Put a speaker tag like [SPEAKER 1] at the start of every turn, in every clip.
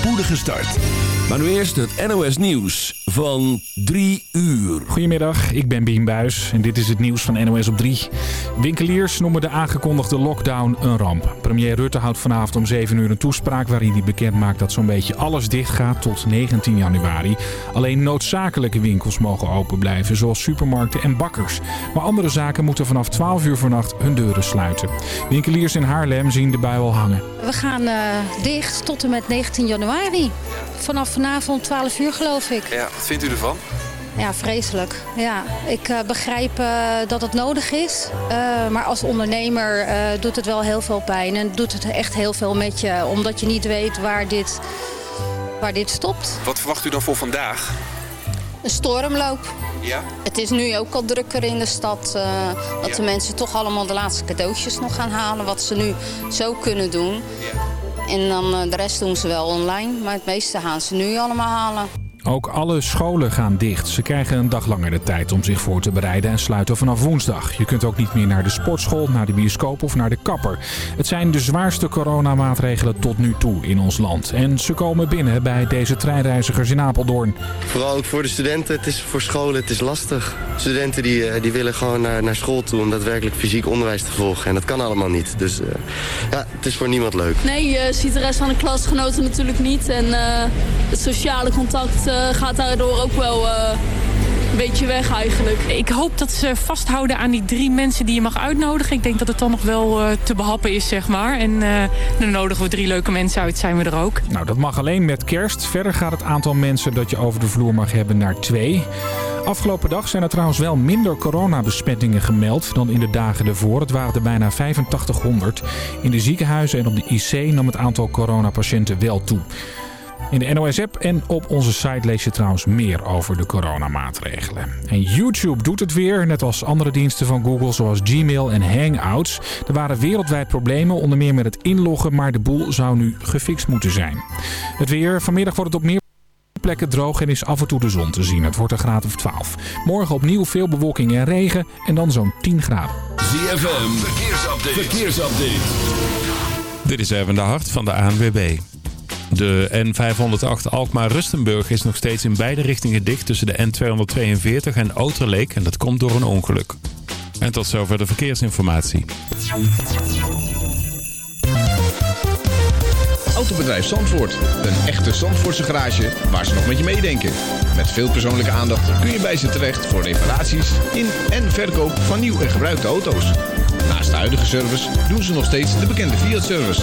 [SPEAKER 1] spoedige start. Maar nu eerst het NOS Nieuws van 3 uur.
[SPEAKER 2] Goedemiddag, ik ben Bien Buis en dit is het nieuws van NOS op 3. Winkeliers noemen de aangekondigde lockdown een ramp. Premier Rutte houdt vanavond om 7 uur een toespraak waarin hij bekend maakt dat zo'n beetje alles dicht gaat tot 19 januari. Alleen noodzakelijke winkels mogen open blijven, zoals supermarkten en bakkers. Maar andere zaken moeten vanaf 12 uur vannacht hun deuren sluiten. Winkeliers in Haarlem zien de bui al hangen.
[SPEAKER 3] We gaan uh, dicht tot en met 19 januari. Vanaf vanavond 12 uur geloof ik.
[SPEAKER 4] Ja, wat vindt u ervan?
[SPEAKER 3] Ja, vreselijk. Ja, ik uh, begrijp uh, dat het nodig is. Uh, maar als ondernemer doet het wel heel veel pijn. En doet het echt heel veel met je. Omdat je niet weet waar dit, waar dit stopt.
[SPEAKER 4] Wat verwacht u dan voor vandaag?
[SPEAKER 3] Een stormloop.
[SPEAKER 4] Ja?
[SPEAKER 3] Het is nu ook al drukker in de stad. dat ja. de mensen toch allemaal de laatste cadeautjes nog gaan halen. Wat ze nu zo kunnen doen.
[SPEAKER 4] Ja.
[SPEAKER 3] En dan de rest doen ze wel online. Maar het meeste gaan ze nu allemaal halen.
[SPEAKER 2] Ook alle scholen gaan dicht. Ze krijgen een dag langer de tijd om zich voor te bereiden en sluiten vanaf woensdag. Je kunt ook niet meer naar de sportschool, naar de bioscoop of naar de kapper. Het zijn de zwaarste coronamaatregelen tot nu toe in ons land. En ze komen binnen bij deze treinreizigers in Apeldoorn.
[SPEAKER 5] Vooral ook voor de studenten, het is voor scholen, het is lastig. Studenten die, die willen gewoon naar, naar school toe om daadwerkelijk fysiek onderwijs te volgen. En dat kan allemaal niet. Dus uh, ja, het is voor niemand leuk.
[SPEAKER 6] Nee, je ziet de rest van de klasgenoten natuurlijk niet. En uh, het sociale contact uh, gaat daardoor ook wel uh, een beetje weg eigenlijk.
[SPEAKER 7] Ik hoop dat ze vasthouden aan die drie mensen die je mag uitnodigen. Ik denk dat het dan nog wel uh, te behappen is, zeg maar. En uh, dan nodigen we drie leuke mensen uit, zijn we er ook.
[SPEAKER 2] Nou, dat mag alleen met kerst. Verder gaat het aantal mensen dat je over de vloer mag hebben naar twee. Afgelopen dag zijn er trouwens wel minder coronabesmettingen gemeld dan in de dagen ervoor. Het waren er bijna 8500. In de ziekenhuizen en op de IC nam het aantal coronapatiënten wel toe. In de NOS-app en op onze site lees je trouwens meer over de coronamaatregelen. En YouTube doet het weer, net als andere diensten van Google zoals Gmail en Hangouts. Er waren wereldwijd problemen, onder meer met het inloggen, maar de boel zou nu gefixt moeten zijn. Het weer, vanmiddag wordt het op meer plekken droog en is af en toe de zon te zien. Het wordt een graad of 12. Morgen opnieuw veel bewolking en regen en dan zo'n 10 graden.
[SPEAKER 1] ZFM, verkeersupdate. verkeersupdate.
[SPEAKER 8] Dit is even de hart van de ANWB. De N508 Alkmaar-Rustenburg is nog steeds in beide richtingen dicht tussen de N242 en Outerleek en dat komt door een ongeluk. En tot zover de verkeersinformatie.
[SPEAKER 9] Autobedrijf Zandvoort. Een echte Zandvoortse garage waar ze nog met je meedenken. Met veel persoonlijke aandacht kun je bij ze terecht voor reparaties in en verkoop van nieuw en gebruikte auto's. Naast de huidige service doen ze nog steeds de bekende Fiat-service.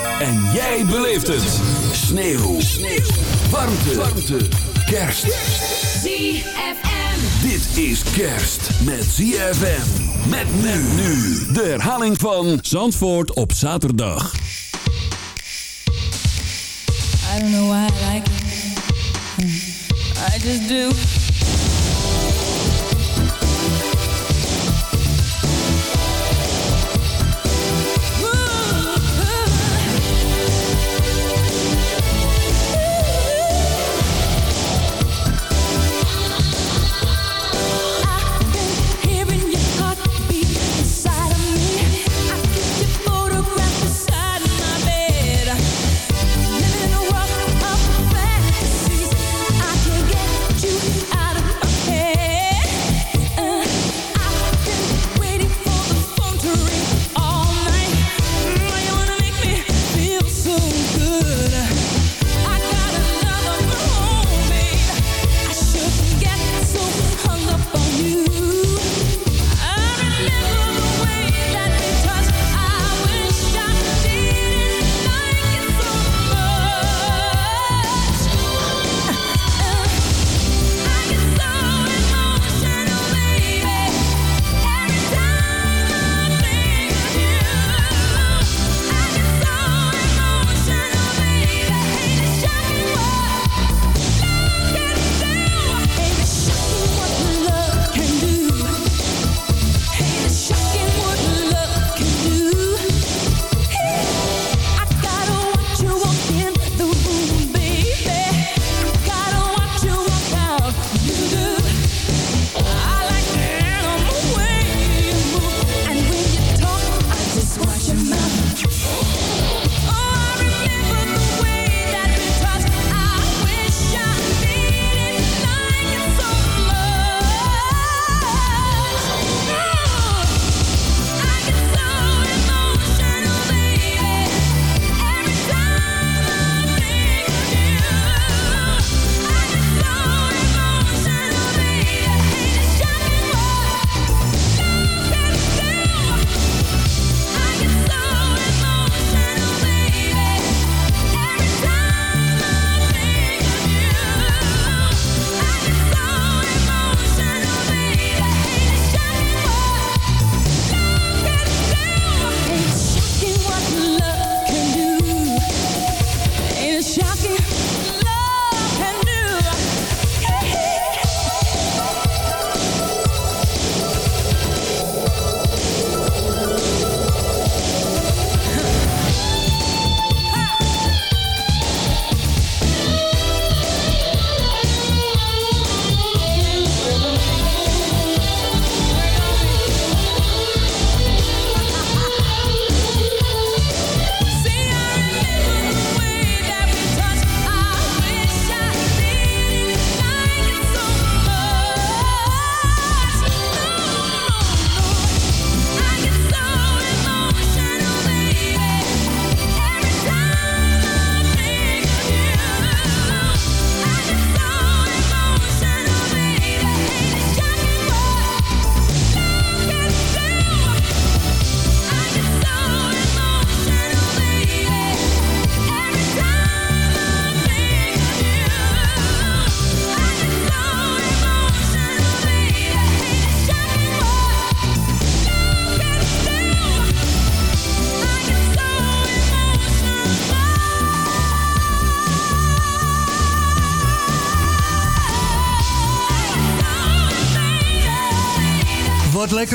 [SPEAKER 1] En jij beleeft het. Sneeuw. Sneeuw. Warmte. Warmte. Kerst.
[SPEAKER 10] ZFM.
[SPEAKER 1] Dit is kerst met ZFM. Met men nu. De herhaling van Zandvoort op zaterdag.
[SPEAKER 11] I don't know why I like it. I just do.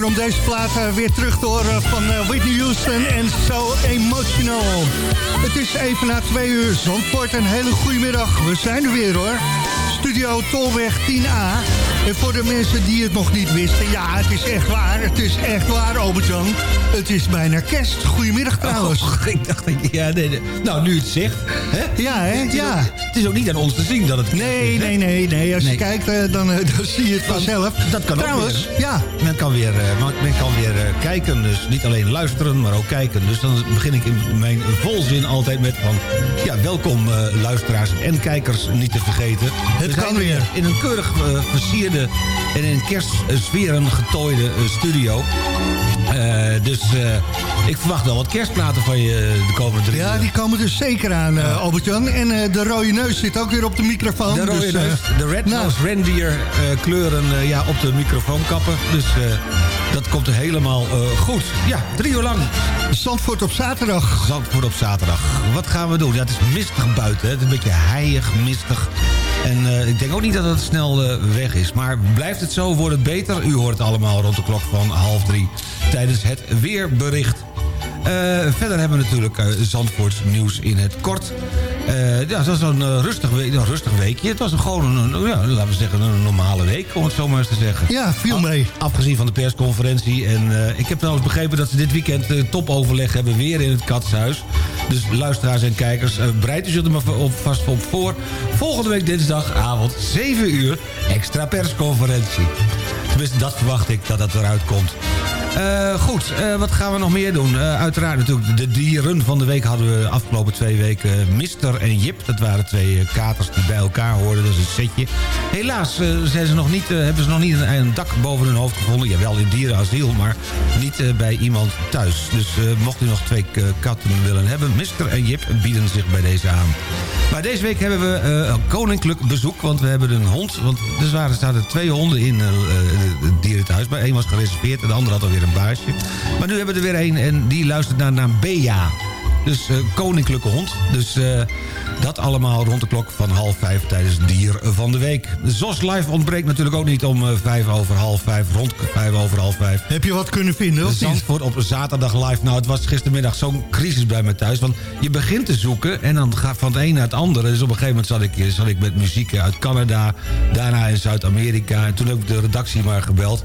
[SPEAKER 12] Om deze plaat eh, weer terug te horen van eh, Whitney Houston en So Emotional. Het is even na twee uur. Zandvoort, een hele goede middag. We zijn er weer hoor. Studio Tolweg 10A. En voor de mensen die het nog niet wisten, ja, het is echt waar. Het is echt waar, Albert-Jan. Het is bijna kerst. Goedemiddag trouwens.
[SPEAKER 13] Oh, ik dacht, ja, nee, nee. nou, nu het zegt. Hè?
[SPEAKER 12] Ja, hè?
[SPEAKER 13] Het is,
[SPEAKER 12] Ja.
[SPEAKER 13] ook, het is ook niet aan ons te zien dat het
[SPEAKER 12] Nee,
[SPEAKER 13] is,
[SPEAKER 12] nee, nee, nee. Als
[SPEAKER 13] Nee.
[SPEAKER 12] je kijkt, eh, dan, eh, dan zie je het vanzelf.
[SPEAKER 13] Dat kan
[SPEAKER 12] Trouwens,
[SPEAKER 13] ook weer.
[SPEAKER 12] ja.
[SPEAKER 13] Men kan weer, eh, men- kan weer kijken, dus niet alleen luisteren, maar ook kijken. Dus dan begin ik in mijn volzin altijd met van... Ja, welkom luisteraars en kijkers, niet te vergeten.
[SPEAKER 12] Het
[SPEAKER 13] We
[SPEAKER 12] kan weer.
[SPEAKER 13] In een keurig eh, en in kerstsferen getooide eh, studio. Eh, dus eh, ik verwacht wel wat kerstplaten van je de komende drie
[SPEAKER 12] Ja, die komen er zeker aan, Albert-Jan. En de rode neus zit ook weer op de microfoon.
[SPEAKER 13] De rode
[SPEAKER 12] dus,
[SPEAKER 13] neus, de red
[SPEAKER 12] nou,
[SPEAKER 13] nose reindeer kleuren ja, op de microfoon kappen. Dus dat komt er helemaal goed. Ja, drie uur lang.
[SPEAKER 12] Zandvoort op zaterdag.
[SPEAKER 13] Zandvoort op zaterdag. Wat gaan we doen? Ja, het is mistig buiten. Hè. Het is een beetje heilig, mistig. En eh, ik denk ook niet dat het snel eh, weg is. Maar blijft het zo, wordt het beter. U hoort het allemaal rond de klok van half drie tijdens het weerbericht. Eh, verder hebben we natuurlijk Zandvoorts nieuws in het kort. Eh, ja, het was een eh, rustig, een rustig weekje. Het was een, gewoon een, ja, laten we zeggen, een normale week, om het zo maar eens te zeggen.
[SPEAKER 12] Ja, viel mee.
[SPEAKER 13] Afgezien van de persconferentie. En eh, ik heb trouwens begrepen dat ze dit weekend topoverleg hebben weer in het Katshuis. Dus luisteraars en kijkers, bereid u zich er maar op, vast op voor. Volgende week dinsdagavond, 7 uur, extra persconferentie. Tenminste, dat verwacht ik dat dat eruit komt. Eh, goed, eh, wat gaan we nog meer doen? Eh, uiteraard natuurlijk de dieren van de week hadden we afgelopen twee weken Mister en Jip. Dat waren twee katers die bij elkaar hoorden, is een setje. Helaas zijn ze nog niet, hebben ze nog niet een, dak boven hun hoofd gevonden. Jawel, in dierenasiel, maar niet bij iemand thuis. Dus mocht u nog twee katten willen hebben, Mister en Jip bieden zich bij deze aan. Maar deze week hebben we een koninklijk bezoek, want we hebben een hond. Want er waren, zaten twee honden in het dierenthuis. Maar één was gereserveerd en de andere had alweer een baasje. Maar nu hebben we er weer één en die luistert naar naam Bea. Dus eh, koninklijke hond. Dus eh, dat allemaal rond de klok van half vijf tijdens Dier van de Week. ZOS Live ontbreekt natuurlijk ook niet om eh, vijf over half vijf, rond vijf over half vijf.
[SPEAKER 12] Heb je wat kunnen vinden?
[SPEAKER 13] Zandvoort op zaterdag live. Nou, het was gistermiddag zo'n crisis bij me thuis. Want je begint te zoeken en dan gaat van het een naar het andere. Dus op een gegeven moment zat ik, zat ik met muziek uit Canada. Daarna in Zuid-Amerika. En toen heb ik de redactie maar gebeld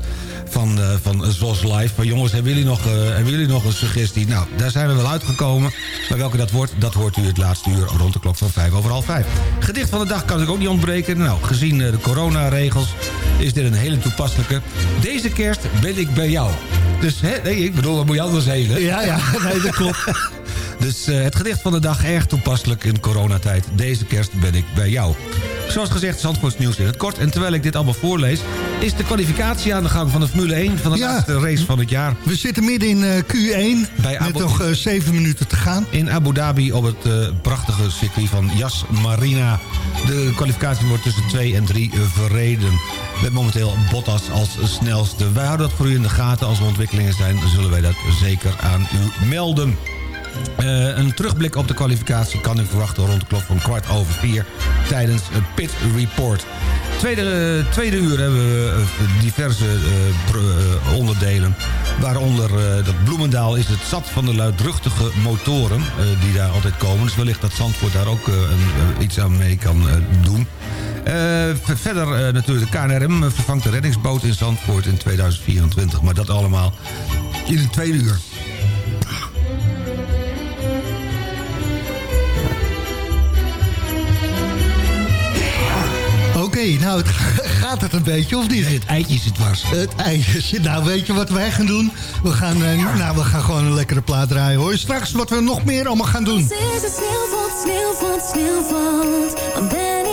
[SPEAKER 13] van, van ZOS Live. Van jongens, hebben jullie, nog, hebben jullie nog een suggestie? Nou, daar zijn we wel uitgekomen. Maar welke dat wordt, dat hoort u het laatste uur rond de klok van vijf over half vijf. Gedicht van de dag kan natuurlijk ook niet ontbreken. Nou, gezien eh, de coronaregels is dit een hele toepasselijke. Deze kerst ben ik bij jou. Dus, hè, nee, ik bedoel, dat moet je anders heen.
[SPEAKER 12] Ja, ja, nee, dat klopt.
[SPEAKER 13] Dus eh, het gedicht van de dag erg toepasselijk in coronatijd. Deze kerst ben ik bij jou. Zoals gezegd, Zandvoorts nieuws in het kort. En terwijl ik dit allemaal voorlees... is de kwalificatie aan de gang van de Formule 1... van de
[SPEAKER 12] Ja.
[SPEAKER 13] laatste race van het jaar.
[SPEAKER 12] We zitten midden in eh, Q1.
[SPEAKER 13] Bij
[SPEAKER 12] met
[SPEAKER 13] Abu-
[SPEAKER 12] nog eh, zeven minuten te gaan.
[SPEAKER 13] In Abu Dhabi op het prachtige circuit van Yas Marina. De kwalificatie wordt tussen 2 en 3 verreden. Met momenteel Bottas als snelste. Wij houden dat voor u in de gaten. Als er ontwikkelingen zijn, zullen wij dat zeker aan u melden. Eh, een terugblik op de kwalificatie kan u verwachten rond de klok van kwart over vier tijdens het Pit Report. Tweede, eh, tweede uur hebben we eh, diverse onderdelen. Waaronder dat Bloemendaal is het zat van de luidruchtige motoren die daar altijd komen. Dus wellicht dat Zandvoort daar ook een, iets aan mee kan doen. Eh, ver- verder eh, natuurlijk de KNRM vervangt de reddingsboot in Zandvoort in 2024. Maar dat allemaal in het tweede uur.
[SPEAKER 12] Oké, nou, het, gaat het een beetje of niet?
[SPEAKER 13] het eitje zit dwars.
[SPEAKER 12] Het eitje zit... Nou, weet je wat wij gaan doen? We gaan, eh, nou, we gaan gewoon een lekkere plaat draaien. Hoor je straks wat we nog meer allemaal gaan doen?
[SPEAKER 14] Als is het sneeuwvalt, sneeuwvalt, sneeuwvalt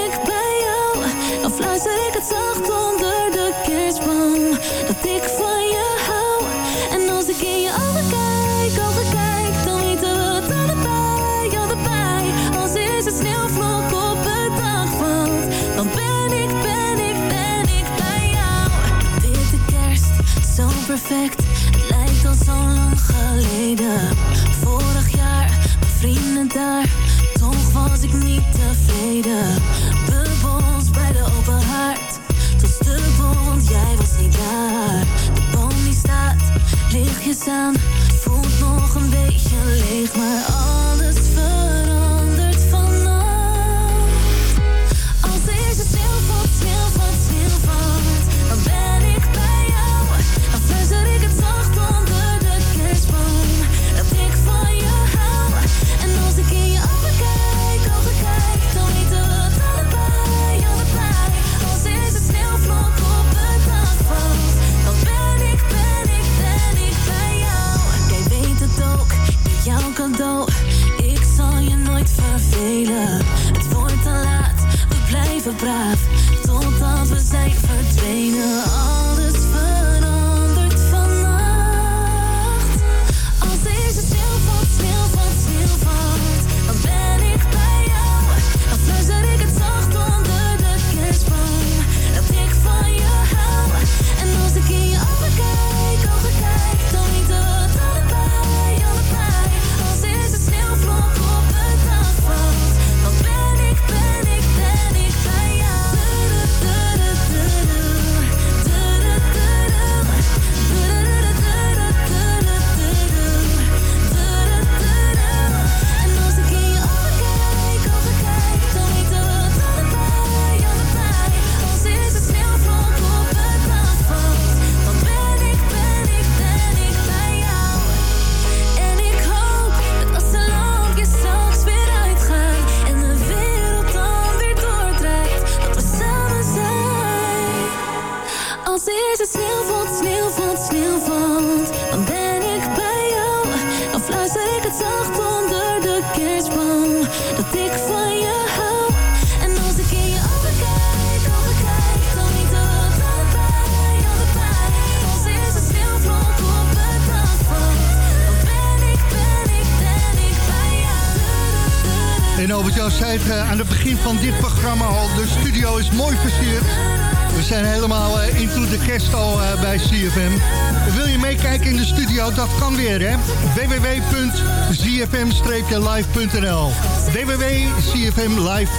[SPEAKER 14] het zacht onder de kerstboom Dat ik van je hou. En als ik in je ogen kijk, ogen kijk Dan weten we het allebei, allebei Als is het sneeuwvlok op het dag valt Dan ben ik, ben ik, ben ik bij jou. Witte kerst, zo perfect Het lijkt al zo lang geleden. Vorig jaar, mijn vrienden daar Toch was ik niet tevreden De boom die staat, lichtjes aan, voelt nog een beetje leeg, maar alles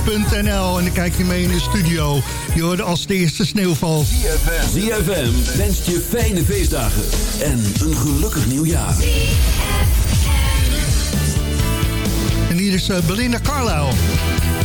[SPEAKER 14] live.nl. En dan kijk je
[SPEAKER 12] mee in de studio. Je hoorde als de eerste sneeuwval.
[SPEAKER 1] ZFM, ZFM wenst je fijne feestdagen en een gelukkig nieuwjaar.
[SPEAKER 12] En hier is eh, Belinda Carlisle.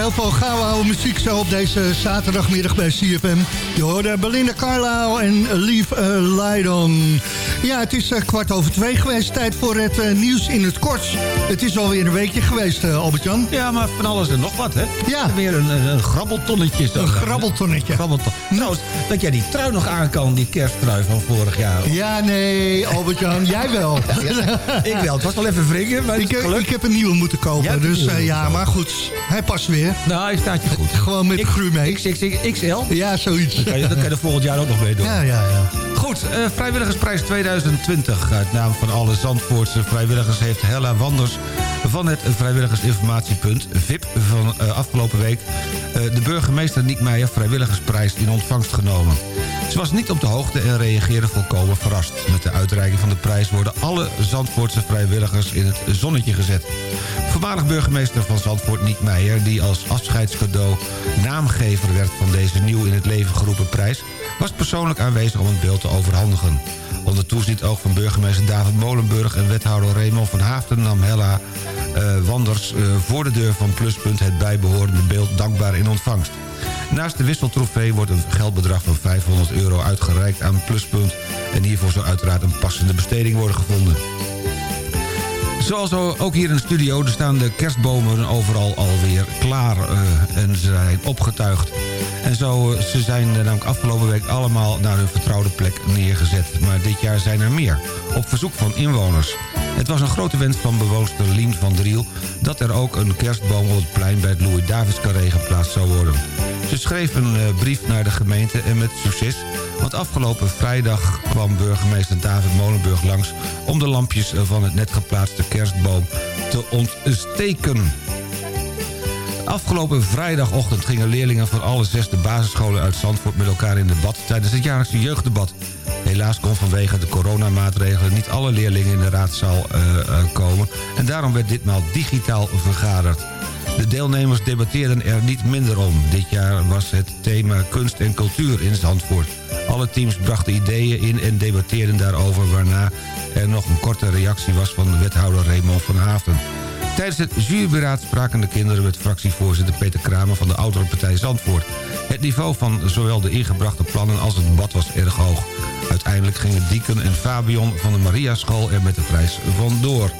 [SPEAKER 12] Heel veel gouden oude muziek zo op deze zaterdagmiddag bij CFM. Je hoorde Belinda Carlisle en Light On. Ja, het is eh, kwart over twee geweest. Tijd voor het eh, nieuws in het kort. Het is alweer een weekje geweest, uh, Albert-Jan.
[SPEAKER 13] Ja, maar van alles en nog wat, hè?
[SPEAKER 12] Ja.
[SPEAKER 13] Weer een, grabbeltonnetje. Zo.
[SPEAKER 12] Een grabbeltonnetje.
[SPEAKER 13] Grabbelton. Trouwens, dat jij die trui nog aan kan, die kersttrui van vorig jaar.
[SPEAKER 12] Ja, nee, Albert-Jan, jij wel.
[SPEAKER 13] Ja, ik wel. Het was wel even wringen, maar
[SPEAKER 12] ik, ik heb een nieuwe moeten kopen. Dus ja, maar goed, hij past weer.
[SPEAKER 13] Nou, hij staat je goed.
[SPEAKER 12] Gewoon met groei mee.
[SPEAKER 13] XL?
[SPEAKER 12] Ja, zoiets.
[SPEAKER 13] Dan kan, je, dan kan je er volgend jaar ook nog mee doen.
[SPEAKER 12] Ja, ja, ja.
[SPEAKER 13] Goed, uh, Vrijwilligersprijs 2020. Uit naam van alle Zandvoortse vrijwilligers heeft Hella Wanders van het vrijwilligersinformatiepunt VIP van uh, afgelopen week uh, de burgemeester Niek Meijer vrijwilligersprijs in ontvangst genomen. Ze was niet op de hoogte en reageerde volkomen verrast. Met de uitreiking van de prijs worden alle Zandvoortse vrijwilligers in het zonnetje gezet. Voormalig burgemeester van Zandvoort Niek Meijer, die als afscheidscadeau naamgever werd van deze nieuw in het leven geroepen prijs, was persoonlijk aanwezig om het beeld te overhandigen. Onder toezicht ook van burgemeester David Molenburg en wethouder Raymond van Haafden nam Hella uh, Wanders uh, voor de deur van Pluspunt het bijbehorende beeld dankbaar in ontvangst. Naast de wisseltrofee wordt een geldbedrag van 500 euro uitgereikt aan Pluspunt... en hiervoor zal uiteraard een passende besteding worden gevonden. Zoals ook hier in de studio, er staan de kerstbomen overal alweer klaar uh, en ze zijn opgetuigd. En zo, uh, ze zijn namelijk afgelopen week allemaal naar hun vertrouwde plek neergezet. Maar dit jaar zijn er meer, op verzoek van inwoners. Het was een grote wens van bewoonster Lien van Driel... dat er ook een kerstboom op het plein bij het Louis Davids geplaatst zou worden. Ze schreef een brief naar de gemeente en met succes... want afgelopen vrijdag kwam burgemeester David Molenburg langs... om de lampjes van het net geplaatste kerstboom te ontsteken. Afgelopen vrijdagochtend gingen leerlingen van alle zes de basisscholen uit Zandvoort... met elkaar in debat tijdens het jaarlijkse jeugddebat. Helaas kon vanwege de coronamaatregelen niet alle leerlingen in de raadzaal uh, uh, komen... en daarom werd ditmaal digitaal vergaderd. De deelnemers debatteerden er niet minder om. Dit jaar was het thema kunst en cultuur in Zandvoort. Alle teams brachten ideeën in en debatteerden daarover... waarna er nog een korte reactie was van wethouder Raymond van Haafden. Tijdens het juryberaad spraken de kinderen met fractievoorzitter Peter Kramer van de oudere partij Zandvoort. Het niveau van zowel de ingebrachte plannen als het debat was erg hoog. Uiteindelijk gingen Dieken en Fabian van de Maria School er met de prijs vandoor.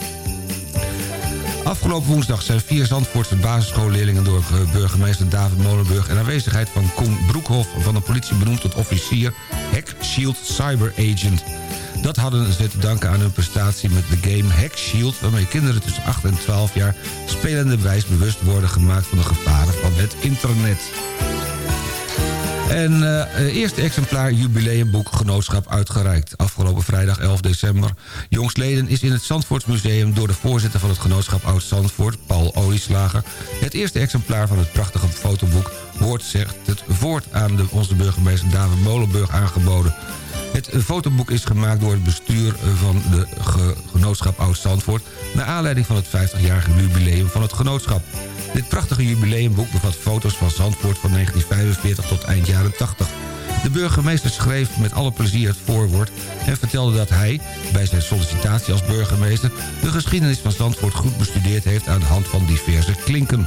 [SPEAKER 13] Afgelopen woensdag zijn vier Zandvoortse basisschoolleerlingen... door burgemeester David Molenburg... en aanwezigheid van Koen Broekhoff van de politie benoemd tot officier... Hack Shield Cyber Agent. Dat hadden ze te danken aan hun prestatie met de game Hack Shield... waarmee kinderen tussen 8 en 12 jaar spelende wijs bewust worden gemaakt... van de gevaren van het internet. En uh, eerste exemplaar jubileumboek Genootschap uitgereikt. Afgelopen vrijdag 11 december. Jongsleden is in het Zandvoortsmuseum... door de voorzitter van het Genootschap Oud-Zandvoort, Paul Olieslager... het eerste exemplaar van het prachtige fotoboek... Woord zegt het voort aan de, onze burgemeester David Molenburg aangeboden. Het fotoboek is gemaakt door het bestuur van de Genootschap Oud-Zandvoort... naar aanleiding van het 50-jarige jubileum van het genootschap. Dit prachtige jubileumboek bevat foto's van Zandvoort van 1945 tot eind jaren 80. De burgemeester schreef met alle plezier het voorwoord... en vertelde dat hij, bij zijn sollicitatie als burgemeester... de geschiedenis van Zandvoort goed bestudeerd heeft... aan de hand van diverse klinken.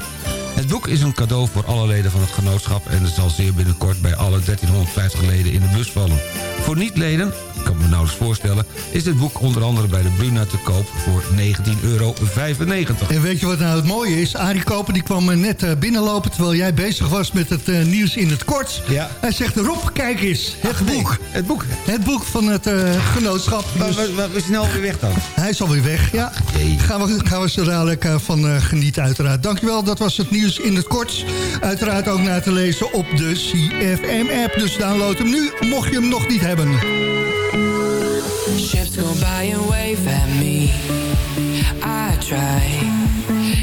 [SPEAKER 13] Het boek is een cadeau voor alle leden van het genootschap... en zal zeer binnenkort bij alle 1350 leden in de bus vallen. Voor niet-leden, ik kan me nauwelijks voorstellen... is dit boek onder andere bij de Bruna te koop voor 19,95 euro.
[SPEAKER 12] En weet je wat nou het mooie is? Arie Koper die kwam net binnenlopen... terwijl jij bezig was met het uh, nieuws in het kort.
[SPEAKER 13] Ja.
[SPEAKER 12] Hij zegt, Rob, kijk eens, het
[SPEAKER 13] Ach,
[SPEAKER 12] boek.
[SPEAKER 13] Nee, het boek?
[SPEAKER 12] Het boek van het uh, genootschap.
[SPEAKER 13] Dus... Is hij nou weer weg dan?
[SPEAKER 12] Hij is alweer weg, ja. Gaan we, gaan we zo dadelijk van uh, genieten uiteraard. Dankjewel, dat was het nieuws in het kort. Uiteraard ook na te lezen op de CFM-app. Dus download hem nu, mocht je hem nog niet hebben.
[SPEAKER 15] Ships go by and wave at me. I try,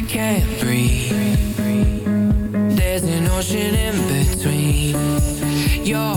[SPEAKER 15] can't breathe. There's an ocean in between. Your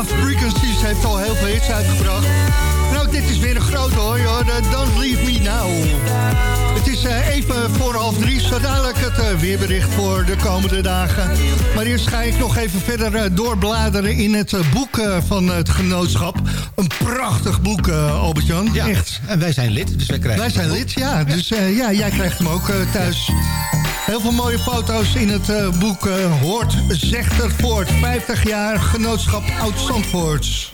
[SPEAKER 12] Love Frequencies heeft al heel veel hits uitgebracht. Nou, dit is weer een grote hoor. De Don't Leave Me Now. Het is eh, even voor half drie, zo dadelijk het eh, weerbericht voor de komende dagen. Maar eerst ga ik nog even verder eh, doorbladeren in het boek van het genootschap. Een prachtig boek, Albert-Jan.
[SPEAKER 13] Ja,
[SPEAKER 12] Echt.
[SPEAKER 13] En wij zijn lid, dus wij krijgen
[SPEAKER 12] Wij zijn lid, ja. Dus ja, jij krijgt hem ook thuis. Heel veel mooie foto's in het eh, boek eh, Hoort Zechtervoort. 50 jaar genootschap Oud-Zandvoorts.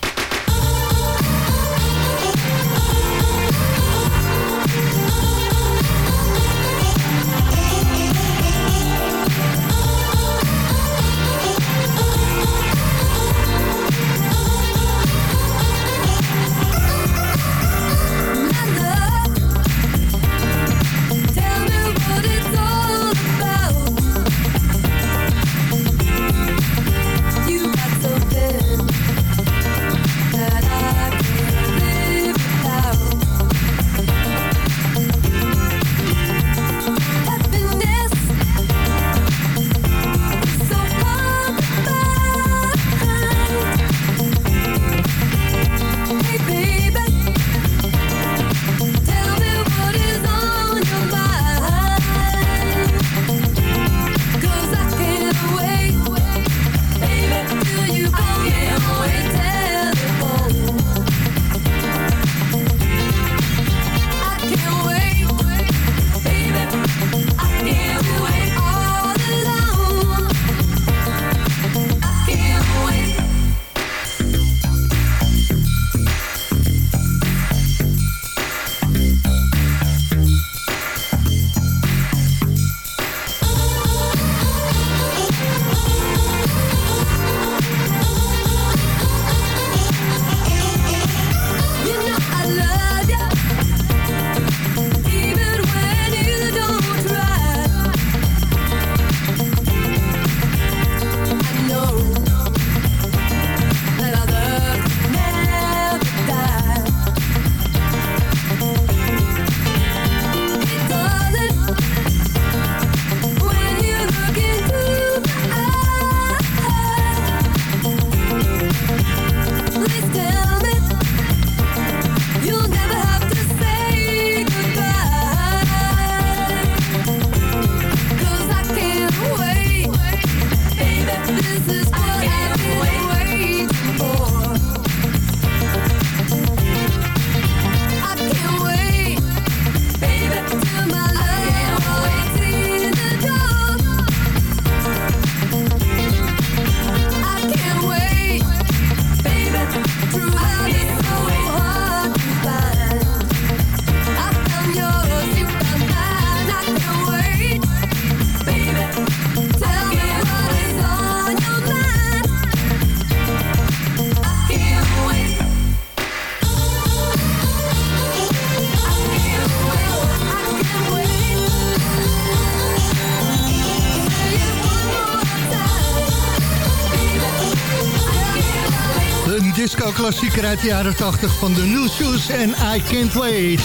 [SPEAKER 16] Disco-klassieker uit de jaren 80 van de New Shoes en I Can't Wait.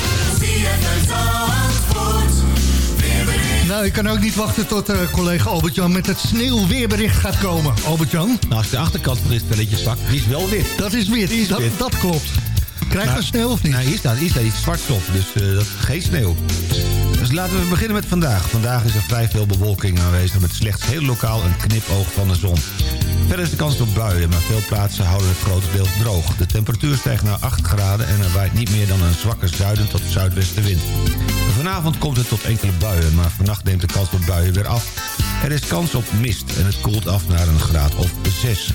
[SPEAKER 16] Nou, ik kan ook niet wachten tot eh, collega Albert-Jan met het sneeuwweerbericht gaat komen. Albert-Jan?
[SPEAKER 13] Nou, als de achterkant van dit spelletje pakt, die is wel wit.
[SPEAKER 16] Dat is wit,
[SPEAKER 13] is
[SPEAKER 16] dat,
[SPEAKER 13] wit.
[SPEAKER 16] dat klopt. Krijgen we
[SPEAKER 13] Nou,
[SPEAKER 16] sneeuw of niet?
[SPEAKER 13] Nou, hier staat, hier staat iets zwarts op, dus eh, dat, geen sneeuw. Dus laten we beginnen met vandaag. Vandaag is er vrij veel bewolking aanwezig... met slechts heel lokaal een knipoog van de zon. Verder is de kans op buien, maar veel plaatsen houden het grotendeels droog. De temperatuur stijgt naar 8 graden en er waait niet meer dan een zwakke zuiden tot zuidwestenwind. Vanavond komt het tot enkele buien, maar vannacht neemt de kans op buien weer af. Er is kans op mist en het koelt af naar een graad of 6.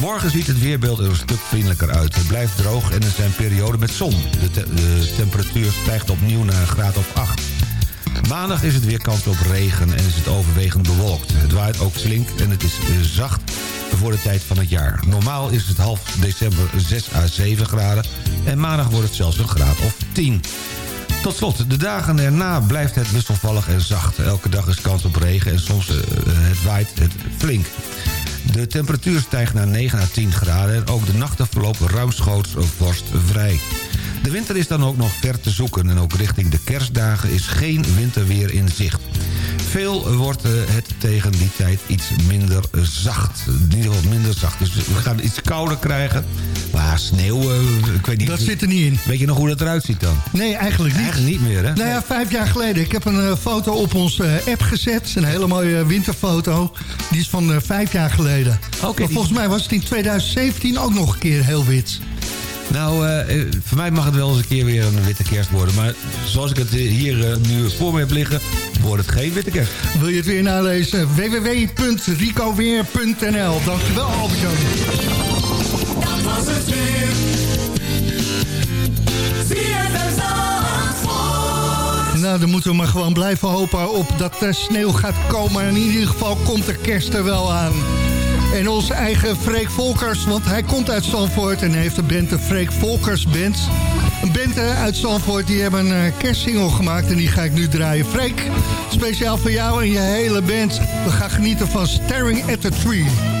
[SPEAKER 13] Morgen ziet het weerbeeld er een stuk vriendelijker uit. Het blijft droog en er zijn perioden met zon. De, de temperatuur stijgt opnieuw naar een graad of 8. Maandag is het weer kans op regen en is het overwegend bewolkt. Het waait ook flink en het is zacht voor de tijd van het jaar. Normaal is het half december 6 à 7 graden... en maandag wordt het zelfs een graad of 10. Tot slot, de dagen erna blijft het wisselvallig en zacht. Elke dag is kans op regen en soms eh, het waait het flink. De temperatuur stijgt naar 9 à 10 graden... en ook de nachten verlopen ruimschoots vorstvrij. De winter is dan ook nog ver te zoeken... en ook richting de kerstdagen is geen winterweer in zicht. Veel wordt eh, het tegen die tijd iets minder zacht. In ieder geval minder zacht. Dus we gaan iets kouder krijgen. Maar sneeuw, eh, ik weet niet...
[SPEAKER 16] Dat zit er niet in.
[SPEAKER 13] Weet je nog hoe dat eruit ziet dan?
[SPEAKER 16] Nee, eigenlijk niet.
[SPEAKER 13] Eigenlijk niet meer, hè?
[SPEAKER 16] Nou ja, vijf jaar geleden. Ik heb een eh, foto op onze app gezet. Een hele mooie winterfoto. Die is van vijf jaar geleden.
[SPEAKER 13] Oké, die-
[SPEAKER 16] volgens mij was het in 2017 ook nog een keer heel wit.
[SPEAKER 13] Nou, eh, eh, voor mij mag het wel eens een keer weer een witte kerst worden. Maar zoals ik het hier eh, nu voor me heb liggen, wordt het geen witte kerst.
[SPEAKER 16] Wil je het weer nalezen? www.ricoweer.nl Dankjewel Albert-Jan.
[SPEAKER 12] Dat was het weer.
[SPEAKER 16] Nou, dan moeten we maar gewoon blijven hopen op dat er sneeuw gaat komen. En in ieder geval komt de kerst er wel aan. En onze eigen Freek Volkers, want hij komt uit Zandvoort... en heeft de band de Freek Volkers Band. Een band uit Zandvoort, die hebben een eh, kerstsingle gemaakt... en die ga ik nu draaien. Freek, speciaal voor jou en je hele band. We gaan genieten van Staring at the Tree.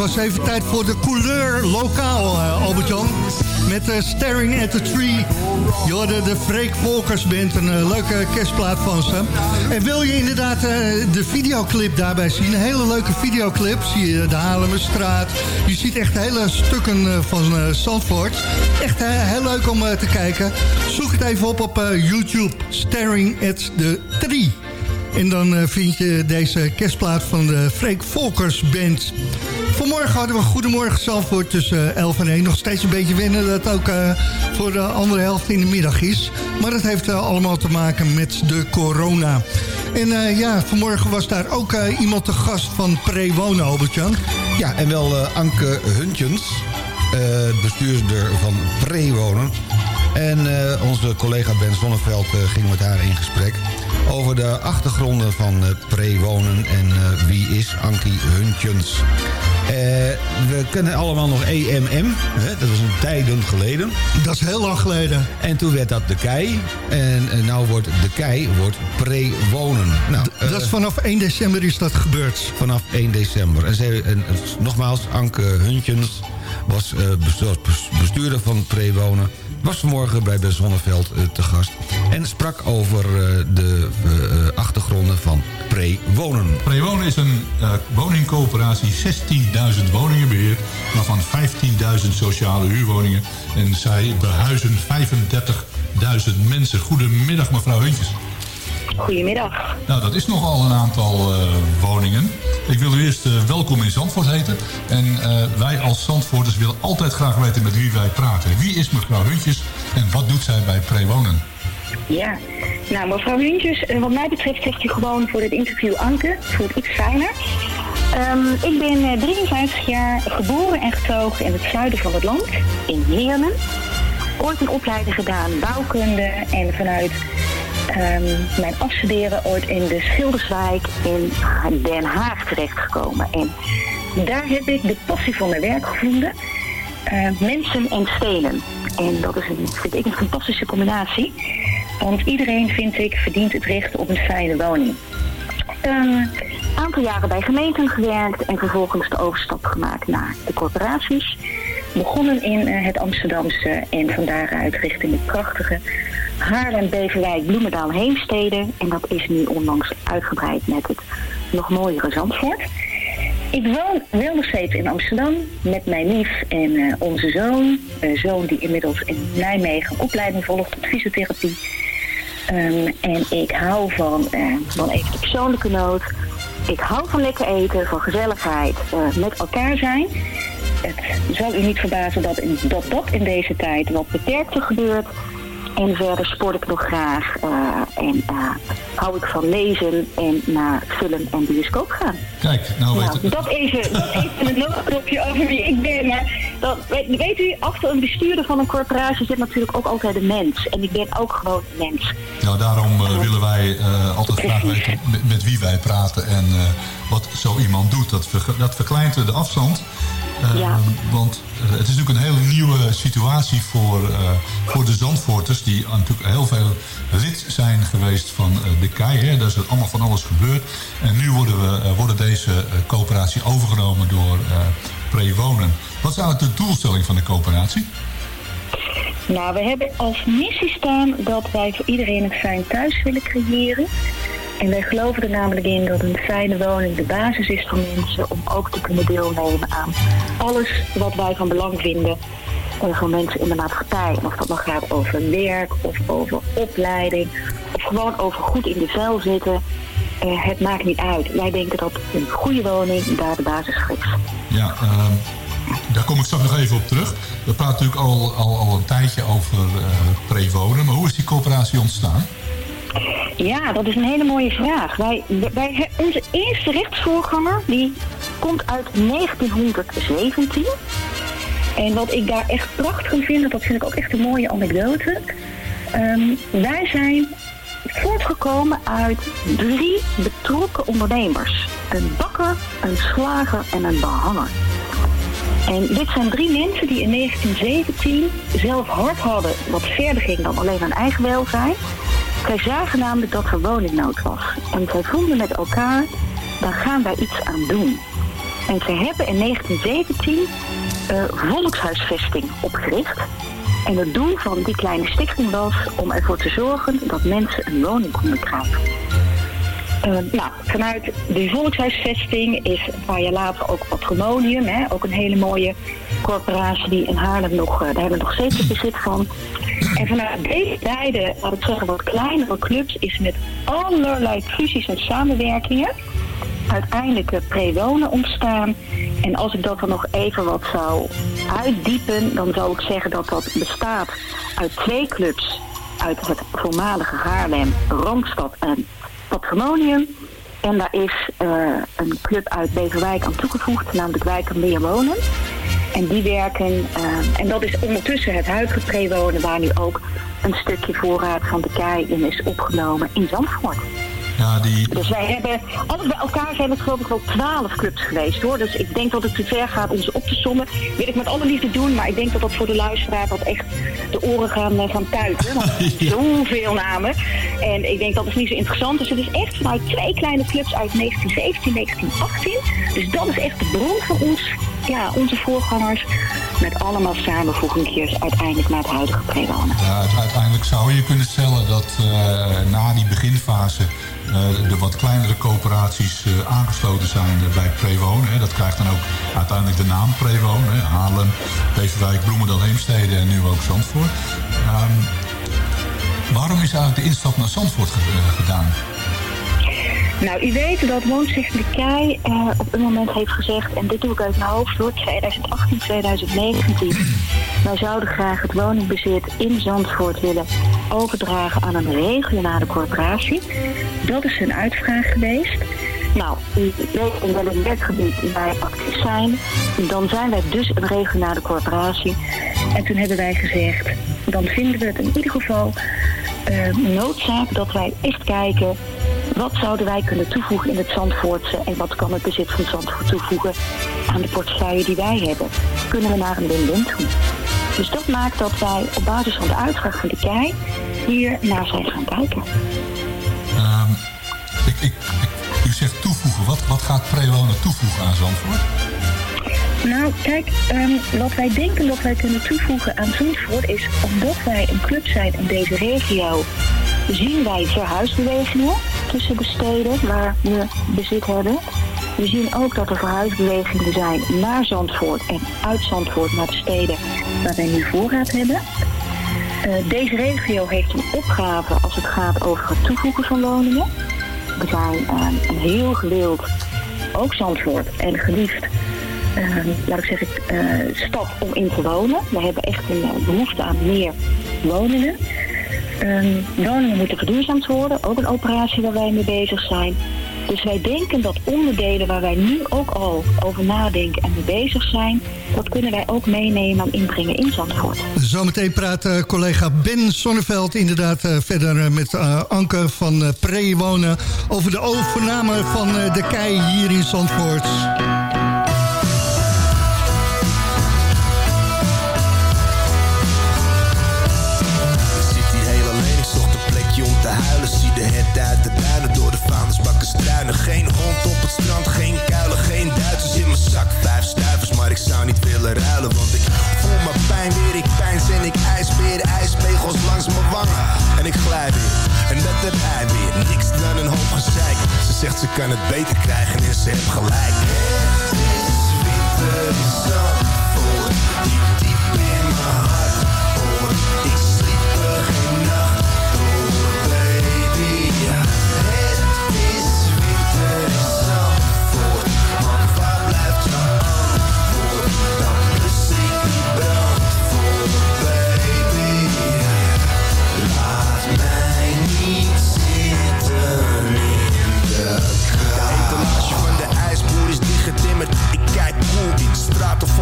[SPEAKER 12] Was even tijd voor de couleur lokaal, eh, Albert-Jan. Met eh, Staring at the Tree. Je de Freek Volkers Band, een eh, leuke kerstplaat van ze. En wil je inderdaad de videoclip daarbij zien? Een hele leuke videoclip. Zie je de Haarlemmerstraat. Je ziet echt hele stukken van Zandvoort. Echt heel leuk om te kijken. Zoek het even op op YouTube. Staring at the Tree. En dan vind je deze kerstplaat van de Freek Volkers Band. Vanmorgen hadden we Goedemorgen Zandvoort tussen 11 en 1. Nog steeds een beetje wennen dat het ook eh, voor de andere helft in de middag is. Maar dat heeft eh, allemaal te maken met de corona. En eh, ja, vanmorgen was daar ook eh, iemand te gast van Prewonen, Albert-Jan.
[SPEAKER 13] Ja, en wel eh, Anke Huntjens, eh, bestuurder van Prewonen. En eh, onze collega Ben Zonneveld eh, ging met haar in gesprek... over de achtergronden van eh, Prewonen en eh, wie is Ankie Huntjens. Eh, we kennen allemaal nog EMM, hè? dat was een tijden geleden.
[SPEAKER 12] Dat is heel lang geleden.
[SPEAKER 13] En toen werd dat de kei. En eh, nou wordt de kei wordt Prewonen. Nou,
[SPEAKER 12] dat is vanaf 1 december is dat gebeurd.
[SPEAKER 13] Vanaf 1 december. En, ze, en eh, nogmaals, Anke Huntjens was eh, bestuur- bestuurder van Prewonen. Was vanmorgen bij Ben Zonneveld eh, te gast. En sprak over eh, de eh, eh, achtergronden van Prewonen.
[SPEAKER 17] Prewonen is een eh, woningcoöperatie, 16.000 woningen beheert, waarvan 15.000 sociale huurwoningen. En zij behuizen 35.000 mensen. Goedemiddag mevrouw Huntjes.
[SPEAKER 18] Goedemiddag.
[SPEAKER 17] Nou, dat is nogal een aantal eh, woningen. Ik wil u eerst eh, welkom in Zandvoort heten. En eh, wij als Zandvoorters willen altijd graag weten met wie wij praten. Wie is mevrouw Huntjes en wat doet zij bij Prewonen?
[SPEAKER 18] Ja, nou mevrouw Huntjes, eh, wat mij betreft zegt u gewoon voor dit interview Anke. Voelt iets fijner. Ehm, ik ben eh, 53 jaar geboren en getogen in het zuiden van het land, in Heerlen. Ooit een opleiding gedaan, bouwkunde en vanuit ehm, mijn afstuderen ooit in de Schilderswijk in Den Haag terechtgekomen. En daar heb ik de passie voor mijn werk gevonden. Eh, mensen en stenen. En dat is een, vind ik een fantastische combinatie. Want iedereen, vind ik, verdient het recht op een fijne woning. Een aantal jaren bij gemeenten gewerkt en vervolgens de overstap gemaakt naar de corporaties. Begonnen in eh, het Amsterdamse en van daaruit richting het prachtige Haarlem, Beverwijk, Bloemendaal, Heemstede. En dat is nu onlangs uitgebreid met het nog mooiere Zandvoort. Ik woon wel nog steeds in Amsterdam met mijn lief en eh, onze zoon. Een zoon die inmiddels in Nijmegen opleiding volgt tot fysiotherapie. Ehm, en ik hou van, eh, dan even de persoonlijke noot. Ik hou van lekker eten, van gezelligheid, eh, met elkaar zijn. Het zal u niet verbazen dat, dat dat in deze tijd wat beperkter gebeurt. En verder sport ik nog graag eh, en eh, hou ik van lezen en naar film en bioscoop gaan.
[SPEAKER 17] Kijk, nou weet
[SPEAKER 18] Nou, dat even, dat even een noodknopje over wie ik ben. Maar dat, weet, weet u, achter een bestuurder van een corporatie zit natuurlijk ook altijd een mens. En ik ben ook gewoon een mens.
[SPEAKER 17] Nou, daarom eh, willen wij altijd graag weten met, met wie wij praten en wat zo iemand doet. Dat, dat verkleint de afstand. Eh, Want eh, het is natuurlijk een hele nieuwe situatie voor, eh, voor de Zandvoorters... die natuurlijk heel veel lid zijn geweest van de KEI. Hè. Daar is er allemaal van alles gebeurd. En nu worden, we, worden deze coöperatie overgenomen door Prewonen. Wat is eigenlijk de doelstelling van de coöperatie?
[SPEAKER 18] Nou, we hebben als missie staan dat wij voor iedereen een fijn thuis willen creëren. En wij geloven er namelijk in dat een fijne woning de basis is voor mensen om ook te kunnen deelnemen aan alles wat wij van belang vinden eh, voor mensen in de maatschappij. Of dat nog gaat over werk of over opleiding of gewoon over goed in de vel zitten. Eh, het maakt niet uit. Wij denken dat een goede woning daar de basis voor is.
[SPEAKER 17] Ja, ehm, daar kom ik straks nog even op terug. We praten natuurlijk al, al, al een tijdje over eh prewonen. Maar hoe is die coöperatie ontstaan?
[SPEAKER 18] Ja, dat is een hele mooie vraag. Wij, wij, onze eerste rechtsvoorganger die komt uit 1917. En wat ik daar echt prachtig vind, dat vind ik ook echt een mooie anekdote. Ehm, wij zijn voortgekomen uit drie betrokken ondernemers. Een bakker, een slager en een behanger. En dit zijn drie mensen die in 1917 zelf hard hadden wat verder ging dan alleen hun eigen welzijn. Zij zagen namelijk dat er woningnood was. En zij vonden met elkaar, daar gaan wij iets aan doen. En ze hebben in 1917 eh, volkshuisvesting opgericht. En het doel van die kleine stichting was om ervoor te zorgen dat mensen een woning konden krijgen. Eh, nou, vanuit die volkshuisvesting is een paar jaar later ook Patrimonium, hè, ook een hele mooie corporatie die in Haarlem nog, eh, daar hebben we nog steeds bezit van. En vanuit deze tijden, laat ik zeggen, wat kleinere clubs is met allerlei fusies en samenwerkingen uiteindelijk pre-wonen ontstaan. En als ik dat dan nog even wat zou uitdiepen, dan zou ik zeggen dat dat bestaat uit twee clubs uit het voormalige Haarlem, Randstad en Patrimonium. En daar is eh, een club uit Beverwijk aan toegevoegd, namelijk Wijk en Meer Wonen. En die werken, eh, en dat is ondertussen het huidige pre-wonen, waar nu ook een stukje voorraad van de kei in is opgenomen in Zandvoort.
[SPEAKER 17] Ja, die...
[SPEAKER 18] Dus wij hebben, alles bij elkaar zijn het geloof ik wel twaalf clubs geweest hoor. Dus ik denk dat het te ver gaat om ze op te sommen. Wil ik met alle liefde doen, maar ik denk dat dat voor de luisteraar dat echt de oren gaan, eh, gaan tuiten. Want er zijn zoveel namen. En ik denk dat is niet zo interessant. Dus het is echt vanuit twee kleine clubs uit 1917, 1918. Dus dat is echt de bron voor ons, ja, onze voorgangers. Met allemaal samenvoegingjes uiteindelijk naar het huidige prewonen.
[SPEAKER 17] Ja, uiteindelijk zou je kunnen stellen dat eh, na die beginfase eh, de wat kleinere coöperaties eh, aangesloten zijn bij Prewonen. Dat krijgt dan ook uiteindelijk de naam Prewonen. Haarlem, Beverwijk, Bloemendaal, Heemstede en nu ook Zandvoort. Ehm, waarom is eigenlijk de instap naar Zandvoort ge- gedaan?
[SPEAKER 18] Nou, u weet dat Woonzicht de Kei eh, op een moment heeft gezegd, en dit doe ik uit mijn hoofd hoor, 2018, 2019. Wij zouden graag het woningbezit in Zandvoort willen overdragen aan een regionale corporatie. Dat is hun uitvraag geweest. Nou, u weet in welk werkgebied wij actief zijn. Dan zijn wij dus een regionale corporatie. En toen hebben wij gezegd, dan vinden we het in ieder geval eh, noodzaak dat wij echt kijken wat zouden wij kunnen toevoegen in het Zandvoortse en wat kan het bezit van Zandvoort toevoegen aan de portefeuille die wij hebben. Kunnen we naar een win-win toe. Dus dat maakt dat wij op basis van de uitvraag van de KEI hier naar zijn gaan kijken.
[SPEAKER 17] Ehm, ik, ik, ik- u zegt toevoegen. Wat, wat gaat Prewonen toevoegen aan Zandvoort?
[SPEAKER 18] Nou, kijk, ehm, wat wij denken dat wij kunnen toevoegen aan Zandvoort is omdat wij een club zijn in deze regio, zien wij verhuisbewegingen tussen de steden waar we bezit hebben. We zien ook dat er verhuisbewegingen zijn naar Zandvoort en uit Zandvoort naar de steden waar wij nu voorraad hebben. Eh, deze regio heeft een opgave als het gaat over het toevoegen van woningen. We zijn ehm, een heel gewild, ook Zandvoort en geliefd eh, laat ik zeggen, eh, stad om in te wonen. We hebben echt een eh, behoefte aan meer woningen. Ehm, woningen moeten verduurzaamd worden, ook een operatie waar wij mee bezig zijn. Dus wij denken dat onderdelen waar wij nu ook al over nadenken en mee bezig zijn, dat kunnen wij ook meenemen en inbrengen in Zandvoort.
[SPEAKER 12] Zometeen praat eh, collega Ben Sonneveld inderdaad eh, verder eh, met eh, Anke van Prewonen... over de overname van de kei hier in Zandvoort.
[SPEAKER 19] Geen hond op het strand, geen kuilen, geen Duitsers in mijn zak. Vijf stuivers, maar ik zou niet willen ruilen Want ik voel mijn pijn weer, ik pijns en ik ijsbeer Ijspegels langs mijn wangen. En ik glij weer En dat heb hij weer, niks dan een hoop gezeik. Ze zegt ze kan het beter krijgen en ze heeft gelijk. Het is winter in